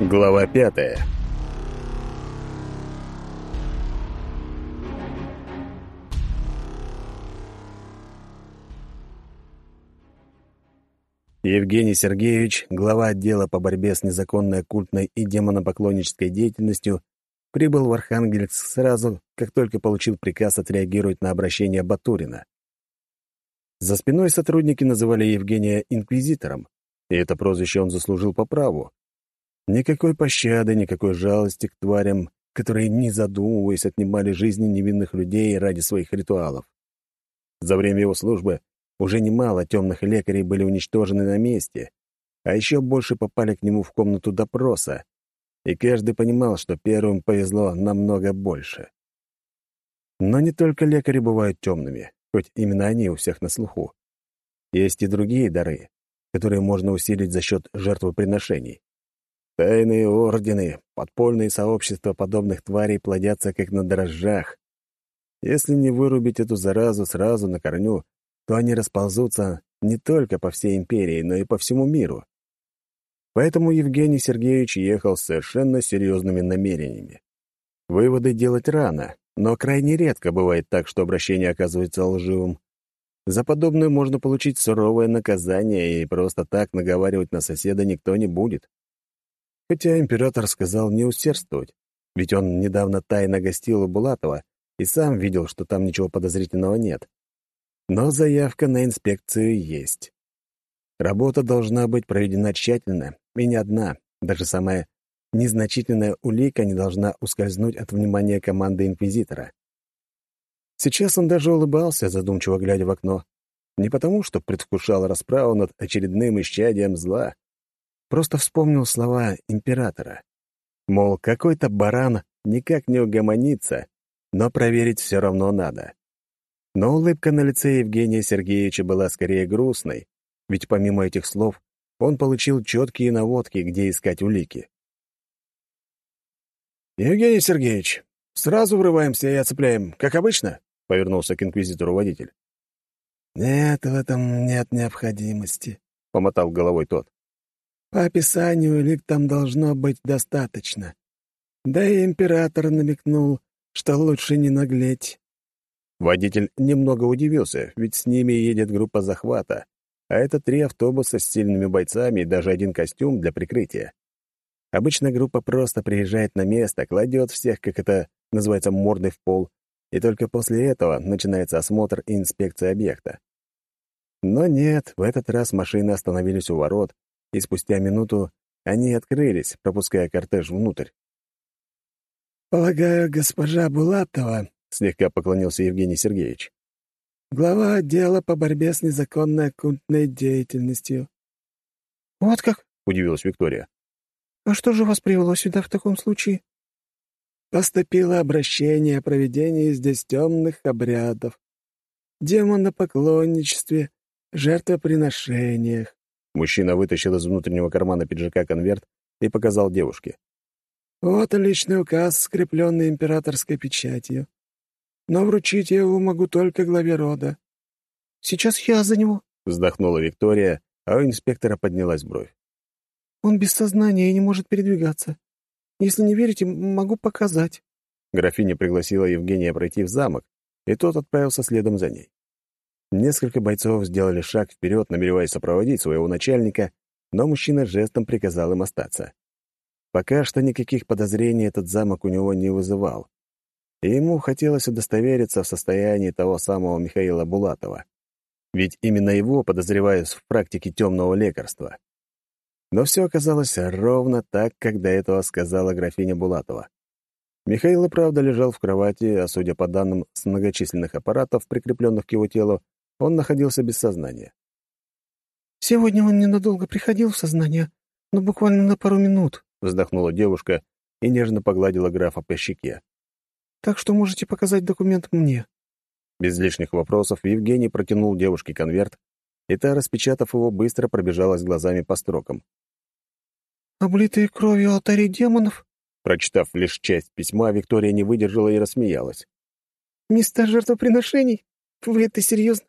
Глава пятая Евгений Сергеевич, глава отдела по борьбе с незаконной оккультной и демонопоклоннической деятельностью, прибыл в Архангельск сразу, как только получил приказ отреагировать на обращение Батурина. За спиной сотрудники называли Евгения инквизитором, и это прозвище он заслужил по праву. Никакой пощады, никакой жалости к тварям, которые, не задумываясь, отнимали жизни невинных людей ради своих ритуалов. За время его службы уже немало темных лекарей были уничтожены на месте, а еще больше попали к нему в комнату допроса, и каждый понимал, что первым повезло намного больше. Но не только лекари бывают темными, хоть именно они у всех на слуху. Есть и другие дары, которые можно усилить за счет жертвоприношений. Тайные ордены, подпольные сообщества подобных тварей плодятся как на дрожжах. Если не вырубить эту заразу сразу на корню, то они расползутся не только по всей империи, но и по всему миру. Поэтому Евгений Сергеевич ехал с совершенно серьезными намерениями. Выводы делать рано, но крайне редко бывает так, что обращение оказывается лживым. За подобное можно получить суровое наказание, и просто так наговаривать на соседа никто не будет. Хотя император сказал не усердствовать, ведь он недавно тайно гостил у Булатова и сам видел, что там ничего подозрительного нет. Но заявка на инспекцию есть. Работа должна быть проведена тщательно, и не одна, даже самая незначительная улика не должна ускользнуть от внимания команды инквизитора. Сейчас он даже улыбался, задумчиво глядя в окно. Не потому, что предвкушал расправу над очередным исчадием зла. Просто вспомнил слова императора. Мол, какой-то баран никак не угомонится, но проверить все равно надо. Но улыбка на лице Евгения Сергеевича была скорее грустной, ведь помимо этих слов он получил четкие наводки, где искать улики. «Евгений Сергеевич, сразу врываемся и оцепляем, как обычно?» — повернулся к инквизитору водитель. «Нет, в этом нет необходимости», — помотал головой тот. «По описанию улик там должно быть достаточно. Да и император намекнул, что лучше не наглеть. Водитель немного удивился, ведь с ними едет группа захвата, а это три автобуса с сильными бойцами и даже один костюм для прикрытия. Обычно группа просто приезжает на место, кладет всех, как это называется, мордой в пол, и только после этого начинается осмотр и инспекция объекта. Но нет, в этот раз машины остановились у ворот, и спустя минуту они открылись, пропуская кортеж внутрь. «Полагаю, госпожа Булатова — слегка поклонился Евгений Сергеевич. «Глава отдела по борьбе с незаконной оккультной деятельностью». «Вот как?» — удивилась Виктория. «А что же вас привело сюда в таком случае?» «Поступило обращение о проведении здесь темных обрядов, демонопоклонничестве, жертвоприношениях». Мужчина вытащил из внутреннего кармана пиджака конверт и показал девушке. «Вот личный указ, скрепленный императорской печатью но вручить я его могу только главе рода». «Сейчас я за него», — вздохнула Виктория, а у инспектора поднялась бровь. «Он без сознания и не может передвигаться. Если не верите, могу показать». Графиня пригласила Евгения пройти в замок, и тот отправился следом за ней. Несколько бойцов сделали шаг вперед, намереваясь сопроводить своего начальника, но мужчина жестом приказал им остаться. Пока что никаких подозрений этот замок у него не вызывал и ему хотелось удостовериться в состоянии того самого Михаила Булатова. Ведь именно его подозревают в практике темного лекарства. Но все оказалось ровно так, как до этого сказала графиня Булатова. Михаил и правда лежал в кровати, а судя по данным с многочисленных аппаратов, прикрепленных к его телу, он находился без сознания. «Сегодня он ненадолго приходил в сознание, но буквально на пару минут», — вздохнула девушка и нежно погладила графа по щеке. Так что можете показать документ мне». Без лишних вопросов Евгений протянул девушке конверт, и та, распечатав его, быстро пробежалась глазами по строкам. «Облитые кровью алтари демонов?» Прочитав лишь часть письма, Виктория не выдержала и рассмеялась. «Места жертвоприношений? Вы это серьезно?»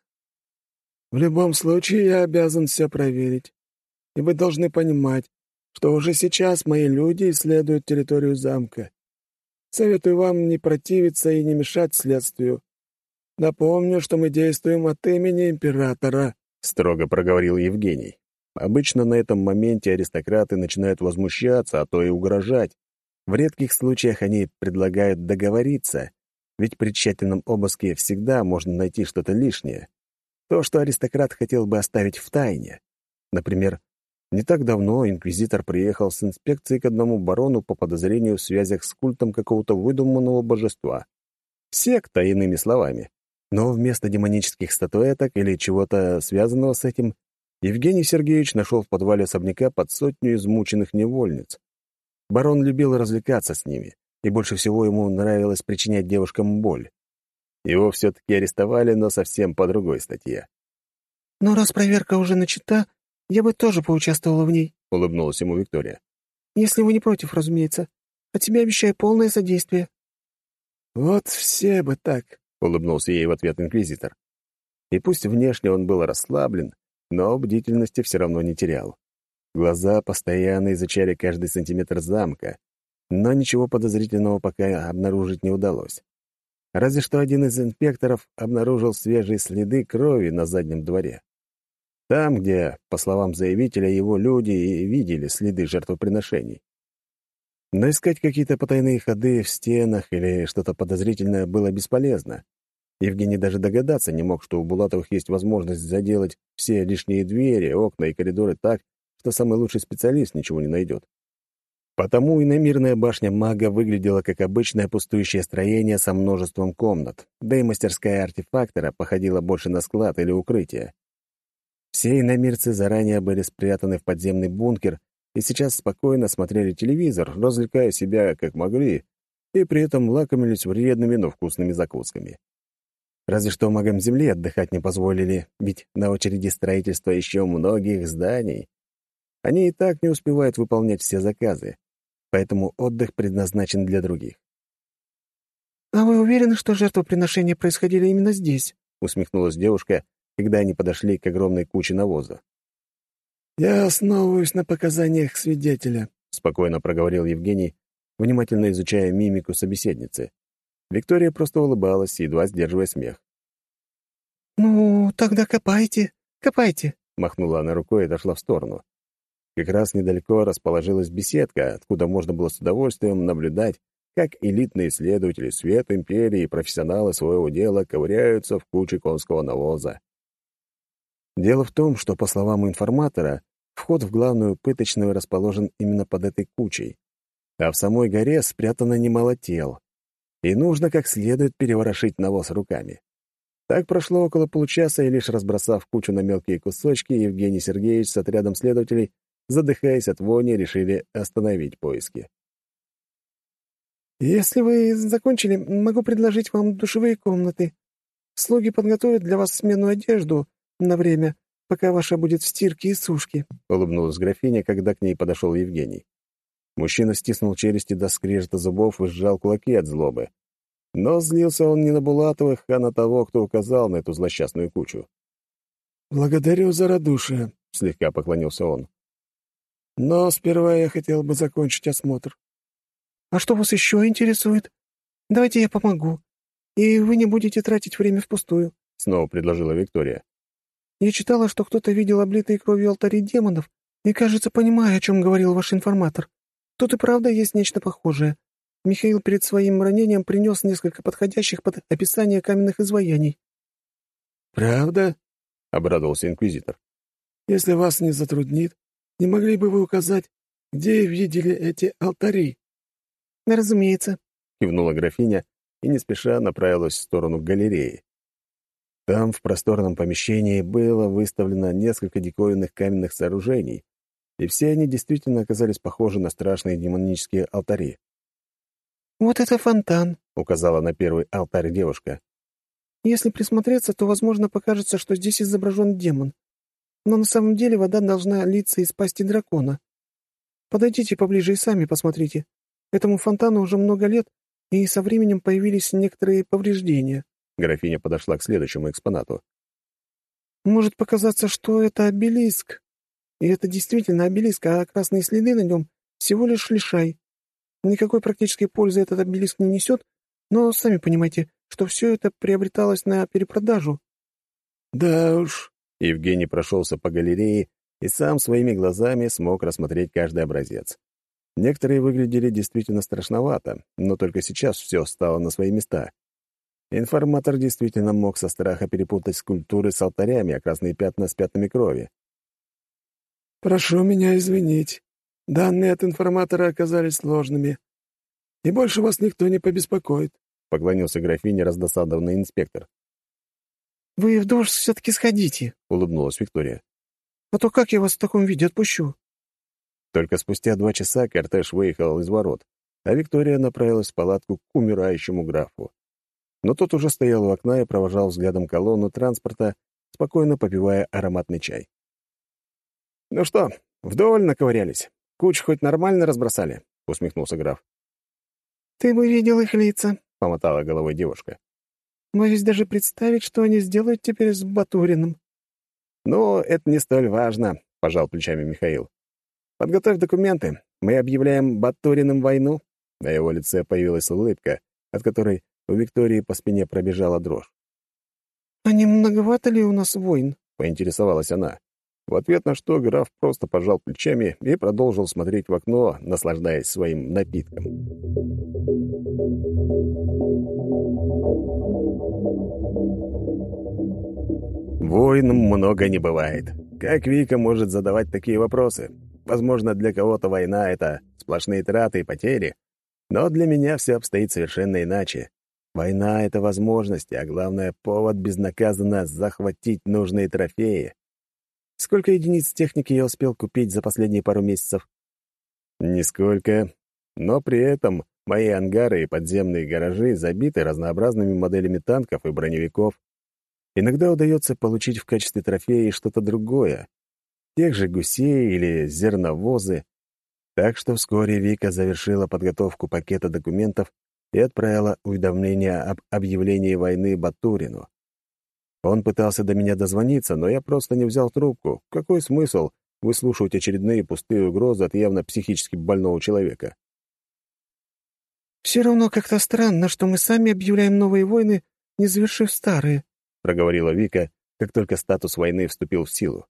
«В любом случае, я обязан все проверить. И вы должны понимать, что уже сейчас мои люди исследуют территорию замка. Советую вам не противиться и не мешать следствию. Напомню, что мы действуем от имени императора», — строго проговорил Евгений. Обычно на этом моменте аристократы начинают возмущаться, а то и угрожать. В редких случаях они предлагают договориться, ведь при тщательном обыске всегда можно найти что-то лишнее. То, что аристократ хотел бы оставить в тайне. Например, не так давно инквизитор приехал с инспекцией к одному барону по подозрению в связях с культом какого-то выдуманного божества. Секта, иными словами. Но вместо демонических статуэток или чего-то связанного с этим, Евгений Сергеевич нашел в подвале особняка под сотню измученных невольниц. Барон любил развлекаться с ними, и больше всего ему нравилось причинять девушкам боль. Его все-таки арестовали, но совсем по другой статье. «Но раз проверка уже начата, я бы тоже поучаствовала в ней», — улыбнулась ему Виктория. «Если вы не против, разумеется. А тебе обещаю полное содействие». «Вот все бы так», — улыбнулся ей в ответ инквизитор. И пусть внешне он был расслаблен, но бдительности все равно не терял. Глаза постоянно изучали каждый сантиметр замка, но ничего подозрительного пока обнаружить не удалось. Разве что один из инспекторов обнаружил свежие следы крови на заднем дворе. Там, где, по словам заявителя, его люди и видели следы жертвоприношений. Но искать какие-то потайные ходы в стенах или что-то подозрительное было бесполезно. Евгений даже догадаться не мог, что у Булатовых есть возможность заделать все лишние двери, окна и коридоры так, что самый лучший специалист ничего не найдет. Потому иномирная башня мага выглядела как обычное пустующее строение со множеством комнат, да и мастерская артефактора походила больше на склад или укрытие. Все иномирцы заранее были спрятаны в подземный бункер и сейчас спокойно смотрели телевизор, развлекая себя как могли, и при этом лакомились вредными, но вкусными закусками. Разве что магам Земли отдыхать не позволили, ведь на очереди строительства еще многих зданий. Они и так не успевают выполнять все заказы, поэтому отдых предназначен для других. «А вы уверены, что жертвоприношения происходили именно здесь?» — усмехнулась девушка, когда они подошли к огромной куче навоза. «Я основываюсь на показаниях свидетеля», — спокойно проговорил Евгений, внимательно изучая мимику собеседницы. Виктория просто улыбалась, едва сдерживая смех. «Ну, тогда копайте, копайте», — махнула она рукой и дошла в сторону. Как раз недалеко расположилась беседка, откуда можно было с удовольствием наблюдать, как элитные исследователи Свет Империи и профессионалы своего дела ковыряются в куче конского навоза. Дело в том, что, по словам информатора, вход в главную пыточную расположен именно под этой кучей, а в самой горе спрятано немало тел, и нужно как следует переворошить навоз руками. Так прошло около получаса, и лишь разбросав кучу на мелкие кусочки, Евгений Сергеевич с отрядом следователей, задыхаясь от вони, решили остановить поиски. «Если вы закончили, могу предложить вам душевые комнаты. Слуги подготовят для вас сменную одежду, на время, пока ваша будет в стирке и сушке», — улыбнулась графиня, когда к ней подошел Евгений. Мужчина стиснул челюсти до скрежета зубов и сжал кулаки от злобы. Но злился он не на Булатовых, а на того, кто указал на эту злосчастную кучу. «Благодарю за радушие», — слегка поклонился он. «Но сперва я хотел бы закончить осмотр». «А что вас еще интересует? Давайте я помогу, и вы не будете тратить время впустую», — снова предложила Виктория. Я читала, что кто-то видел облитые кровью алтари демонов, и, кажется, понимаю, о чем говорил ваш информатор. Тут и правда есть нечто похожее. Михаил перед своим ранением принес несколько подходящих под описание каменных изваяний». «Правда?» — обрадовался инквизитор. «Если вас не затруднит, не могли бы вы указать, где видели эти алтари?» «Разумеется», — кивнула графиня и не спеша направилась в сторону галереи. Там, в просторном помещении, было выставлено несколько диковинных каменных сооружений, и все они действительно оказались похожи на страшные демонические алтари. «Вот это фонтан», — указала на первый алтарь девушка. «Если присмотреться, то, возможно, покажется, что здесь изображен демон. Но на самом деле вода должна литься из пасти дракона. Подойдите поближе и сами посмотрите. Этому фонтану уже много лет, и со временем появились некоторые повреждения. Графиня подошла к следующему экспонату. «Может показаться, что это обелиск, И это действительно обелиск, а красные следы на нем всего лишь лишай. Никакой практической пользы этот обелиск не несет, но сами понимаете, что все это приобреталось на перепродажу». «Да уж», — Евгений прошелся по галерее и сам своими глазами смог рассмотреть каждый образец. Некоторые выглядели действительно страшновато, но только сейчас все стало на свои места. Информатор действительно мог со страха перепутать скульптуры с алтарями, а красные пятна с пятнами крови. «Прошу меня извинить. Данные от информатора оказались сложными. И больше вас никто не побеспокоит», — поклонился графине раздосадованный инспектор. «Вы в душ все-таки сходите», — улыбнулась Виктория. «А то как я вас в таком виде отпущу?» Только спустя два часа кортеж выехал из ворот, а Виктория направилась в палатку к умирающему графу. Но тот уже стоял у окна и провожал взглядом колонну транспорта, спокойно попивая ароматный чай. «Ну что, вдоволь наковырялись? Куч хоть нормально разбросали?» — усмехнулся граф. «Ты бы видел их лица», — помотала головой девушка. «Боюсь даже представить, что они сделают теперь с Батуриным». «Ну, это не столь важно», — пожал плечами Михаил. «Подготовь документы. Мы объявляем Батуриным войну». На его лице появилась улыбка, от которой у Виктории по спине пробежала дрожь. «А не многовато ли у нас войн?» — поинтересовалась она. В ответ на что граф просто пожал плечами и продолжил смотреть в окно, наслаждаясь своим напитком. Войн много не бывает. Как Вика может задавать такие вопросы? Возможно, для кого-то война — это сплошные траты и потери, но для меня все обстоит совершенно иначе. Война — это возможность, а главное — повод безнаказанно захватить нужные трофеи. Сколько единиц техники я успел купить за последние пару месяцев? Нисколько. Но при этом мои ангары и подземные гаражи забиты разнообразными моделями танков и броневиков. Иногда удается получить в качестве трофея что-то другое. Тех же гусей или зерновозы. Так что вскоре Вика завершила подготовку пакета документов и отправила уведомление об объявлении войны Батурину. Он пытался до меня дозвониться, но я просто не взял трубку. Какой смысл выслушивать очередные пустые угрозы от явно психически больного человека? «Все равно как-то странно, что мы сами объявляем новые войны, не завершив старые», — проговорила Вика, как только статус войны вступил в силу.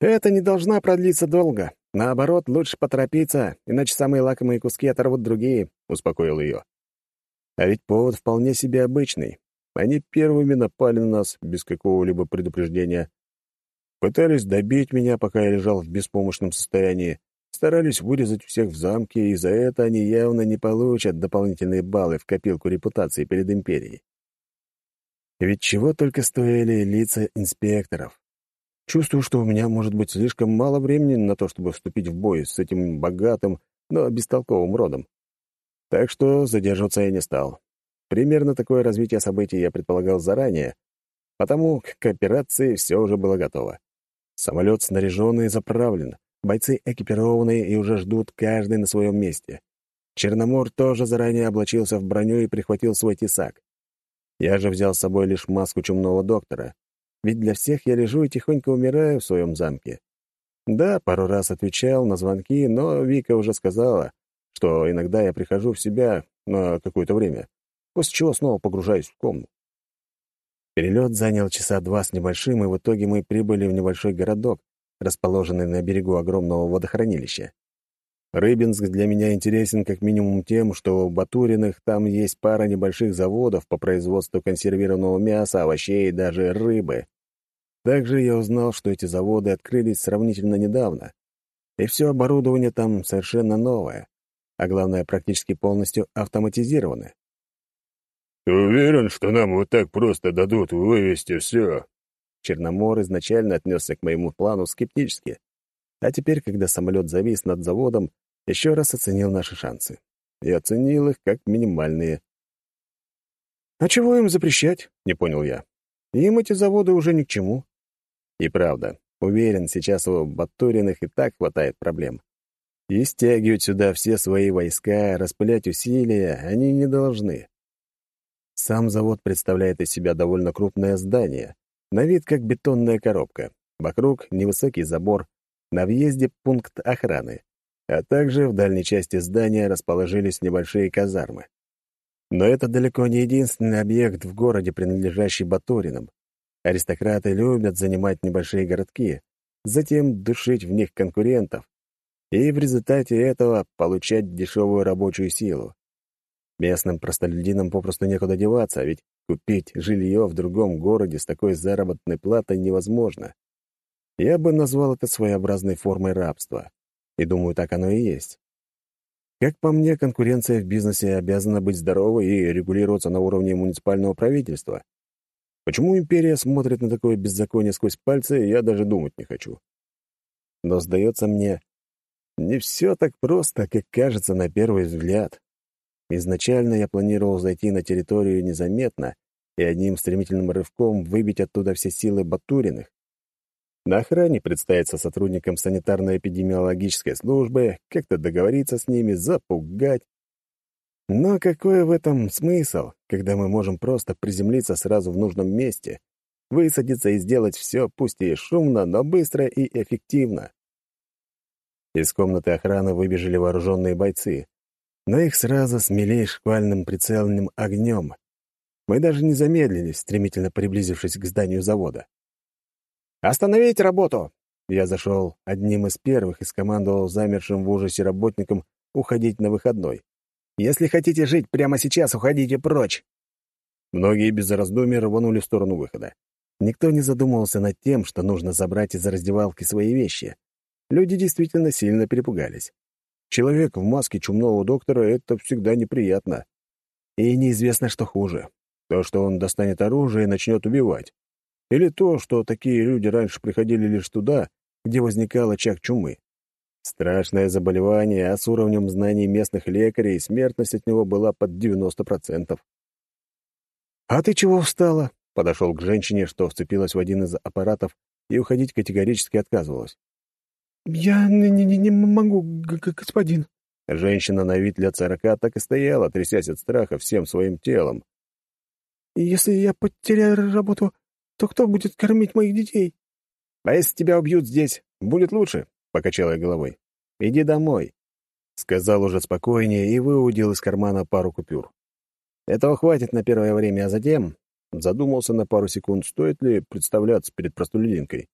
«Это не должна продлиться долго. Наоборот, лучше поторопиться, иначе самые лакомые куски оторвут другие», — успокоил ее. А ведь повод вполне себе обычный. Они первыми напали на нас без какого-либо предупреждения. Пытались добить меня, пока я лежал в беспомощном состоянии, старались вырезать всех в замке, и за это они явно не получат дополнительные баллы в копилку репутации перед империей. Ведь чего только стоили лица инспекторов. Чувствую, что у меня может быть слишком мало времени на то, чтобы вступить в бой с этим богатым, но бестолковым родом. Так что задерживаться я не стал. Примерно такое развитие событий я предполагал заранее, потому к операции все уже было готово. Самолет снаряженный и заправлен, бойцы экипированные и уже ждут каждый на своем месте. Черномор тоже заранее облачился в броню и прихватил свой тесак. Я же взял с собой лишь маску чумного доктора, ведь для всех я лежу и тихонько умираю в своем замке. Да, пару раз отвечал на звонки, но Вика уже сказала, что иногда я прихожу в себя на какое-то время, после чего снова погружаюсь в кому. Перелет занял часа два с небольшим, и в итоге мы прибыли в небольшой городок, расположенный на берегу огромного водохранилища. Рыбинск для меня интересен как минимум тем, что у Батуриных там есть пара небольших заводов по производству консервированного мяса, овощей и даже рыбы. Также я узнал, что эти заводы открылись сравнительно недавно, и все оборудование там совершенно новое, а главное, практически полностью автоматизировано. «Ты уверен, что нам вот так просто дадут вывести все?» Черномор изначально отнесся к моему плану скептически, а теперь, когда самолет завис над заводом, еще раз оценил наши шансы. И оценил их как минимальные. «А чего им запрещать?» — не понял я. «Им эти заводы уже ни к чему». И правда, уверен, сейчас у Батуриных и так хватает проблем. И стягивать сюда все свои войска, распылять усилия они не должны. Сам завод представляет из себя довольно крупное здание, на вид как бетонная коробка. Вокруг невысокий забор, На въезде пункт охраны, а также в дальней части здания расположились небольшие казармы. Но это далеко не единственный объект в городе, принадлежащий Батуринам. Аристократы любят занимать небольшие городки, затем душить в них конкурентов, и в результате этого получать дешевую рабочую силу. Местным простолюдинам попросту некуда деваться, ведь купить жилье в другом городе с такой заработной платой невозможно. Я бы назвал это своеобразной формой рабства. И думаю, так оно и есть. Как по мне, конкуренция в бизнесе обязана быть здоровой и регулироваться на уровне муниципального правительства. Почему империя смотрит на такое беззаконие сквозь пальцы, я даже думать не хочу. Но, сдается мне, не все так просто, как кажется на первый взгляд. Изначально я планировал зайти на территорию незаметно и одним стремительным рывком выбить оттуда все силы Батуриных. На охране представиться сотрудникам санитарно-эпидемиологической службы, как-то договориться с ними, запугать. Но какой в этом смысл, когда мы можем просто приземлиться сразу в нужном месте, высадиться и сделать все, пусть и шумно, но быстро и эффективно? Из комнаты охраны выбежали вооруженные бойцы, но их сразу смели шквальным прицельным огнем. Мы даже не замедлились, стремительно приблизившись к зданию завода. «Остановить работу!» Я зашел одним из первых и скомандовал замершим в ужасе работникам уходить на выходной. «Если хотите жить прямо сейчас, уходите прочь!» Многие без раздумий рванули в сторону выхода. Никто не задумывался над тем, что нужно забрать из раздевалки свои вещи. Люди действительно сильно перепугались. Человек в маске чумного доктора — это всегда неприятно. И неизвестно, что хуже. То, что он достанет оружие и начнет убивать. Или то, что такие люди раньше приходили лишь туда, где возникал очаг чумы. Страшное заболевание, а с уровнем знаний местных лекарей смертность от него была под 90%. «А ты чего встала?» — подошел к женщине, что вцепилась в один из аппаратов и уходить категорически отказывалась. «Я не, не, не могу, господин». Женщина на вид лет сорока так и стояла, трясясь от страха всем своим телом. «Если я потеряю работу, то кто будет кормить моих детей?» «А если тебя убьют здесь, будет лучше», — покачал я головой. «Иди домой», — сказал уже спокойнее и выудил из кармана пару купюр. «Этого хватит на первое время, а затем...» Задумался на пару секунд, стоит ли представляться перед простолюдинкой.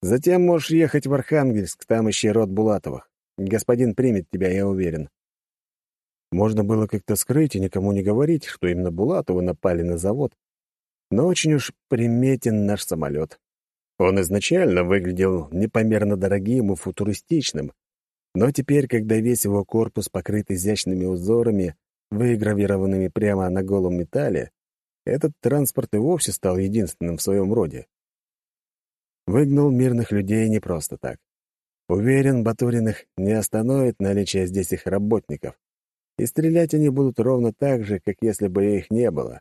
«Затем можешь ехать в Архангельск, там ищи род Булатовых. Господин примет тебя, я уверен». Можно было как-то скрыть и никому не говорить, что именно Булатовы напали на завод, но очень уж приметен наш самолет. Он изначально выглядел непомерно дорогим и футуристичным, но теперь, когда весь его корпус покрыт изящными узорами, выгравированными прямо на голом металле, этот транспорт и вовсе стал единственным в своем роде. Выгнал мирных людей не просто так. Уверен, Батуриных не остановит наличие здесь их работников, и стрелять они будут ровно так же, как если бы их не было.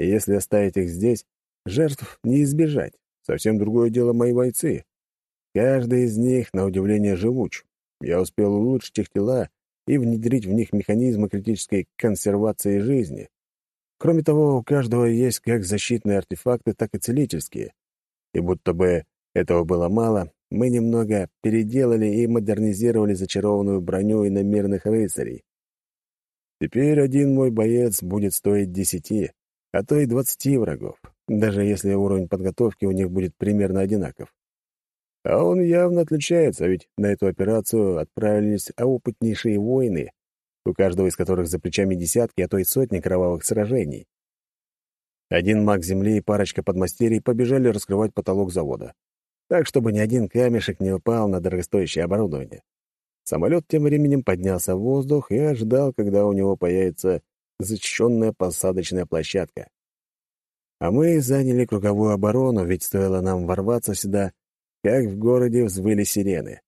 И если оставить их здесь, жертв не избежать. Совсем другое дело мои бойцы. Каждый из них, на удивление, живуч. Я успел улучшить их тела и внедрить в них механизмы критической консервации жизни. Кроме того, у каждого есть как защитные артефакты, так и целительские. И будто бы этого было мало, мы немного переделали и модернизировали зачарованную броню иномирных рыцарей. Теперь один мой боец будет стоить десяти, а то и двадцати врагов, даже если уровень подготовки у них будет примерно одинаков. А он явно отличается, ведь на эту операцию отправились опытнейшие воины, у каждого из которых за плечами десятки, а то и сотни кровавых сражений. Один маг земли и парочка подмастерий побежали раскрывать потолок завода, так, чтобы ни один камешек не упал на дорогостоящее оборудование. Самолет тем временем поднялся в воздух и ожидал, когда у него появится защищенная посадочная площадка. А мы заняли круговую оборону, ведь стоило нам ворваться сюда, как в городе взвыли сирены.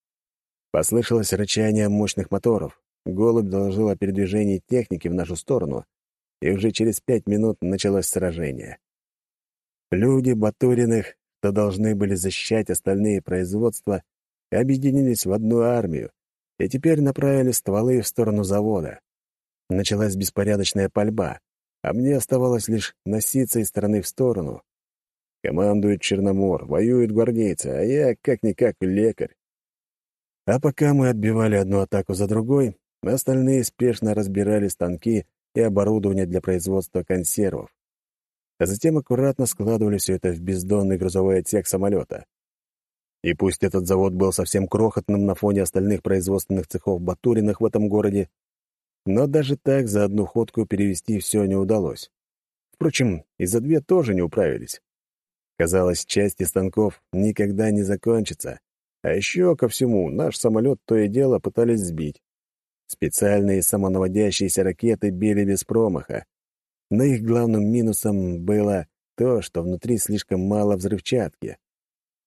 Послышалось рычание мощных моторов. Голубь доложил о передвижении техники в нашу сторону, и уже через пять минут началось сражение. Люди Батуриных, что должны были защищать остальные производства, объединились в одну армию и теперь направили стволы в сторону завода. Началась беспорядочная пальба, а мне оставалось лишь носиться из стороны в сторону. Командует Черномор, воюет гвардейцы, а я, как-никак, лекарь. А пока мы отбивали одну атаку за другой, остальные спешно разбирали станки и оборудование для производства консервов. А затем аккуратно складывали все это в бездонный грузовой отсек самолета. И пусть этот завод был совсем крохотным на фоне остальных производственных цехов Батуриных в этом городе, но даже так за одну ходку перевести все не удалось. Впрочем, и за две тоже не управились. Казалось, части станков никогда не закончатся. А еще ко всему, наш самолет то и дело пытались сбить. Специальные самонаводящиеся ракеты били без промаха. Но их главным минусом было то, что внутри слишком мало взрывчатки.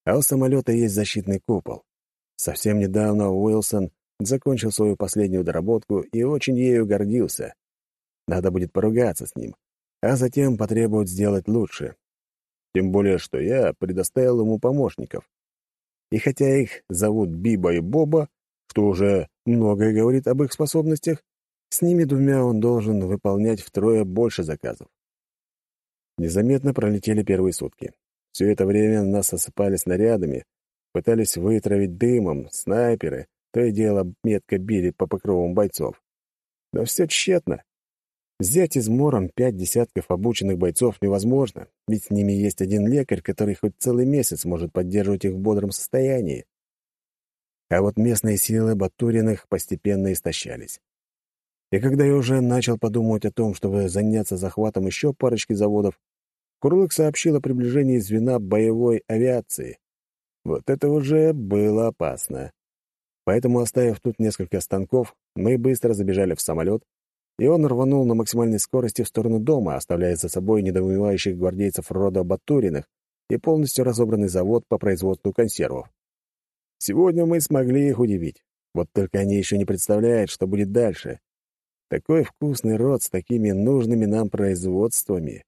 А у самолета есть защитный купол. Совсем недавно Уилсон закончил свою последнюю доработку и очень ею гордился. Надо будет поругаться с ним, а затем потребовать сделать лучше. Тем более, что я предоставил ему помощников. И хотя их зовут Биба и Боба, что уже многое говорит об их способностях, с ними двумя он должен выполнять втрое больше заказов. Незаметно пролетели первые сутки. Все это время нас осыпали снарядами, пытались вытравить дымом, снайперы, то и дело метко били по покровам бойцов. Но все тщетно. Взять измором пять десятков обученных бойцов невозможно, ведь с ними есть один лекарь, который хоть целый месяц может поддерживать их в бодром состоянии. А вот местные силы Батуриных постепенно истощались. И когда я уже начал подумывать о том, чтобы заняться захватом еще парочки заводов, Курлык сообщил о приближении звена боевой авиации. Вот это уже было опасно. Поэтому, оставив тут несколько станков, мы быстро забежали в самолет, и он рванул на максимальной скорости в сторону дома, оставляя за собой недоумевающих гвардейцев рода Батуриных и полностью разобранный завод по производству консервов. Сегодня мы смогли их удивить. Вот только они еще не представляют, что будет дальше. Такой вкусный род с такими нужными нам производствами.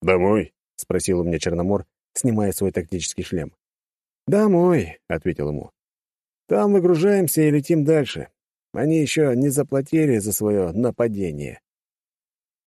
«Домой?» — спросил у меня Черномор, снимая свой тактический шлем. «Домой», — ответил ему. «Там выгружаемся и летим дальше. Они еще не заплатили за свое нападение.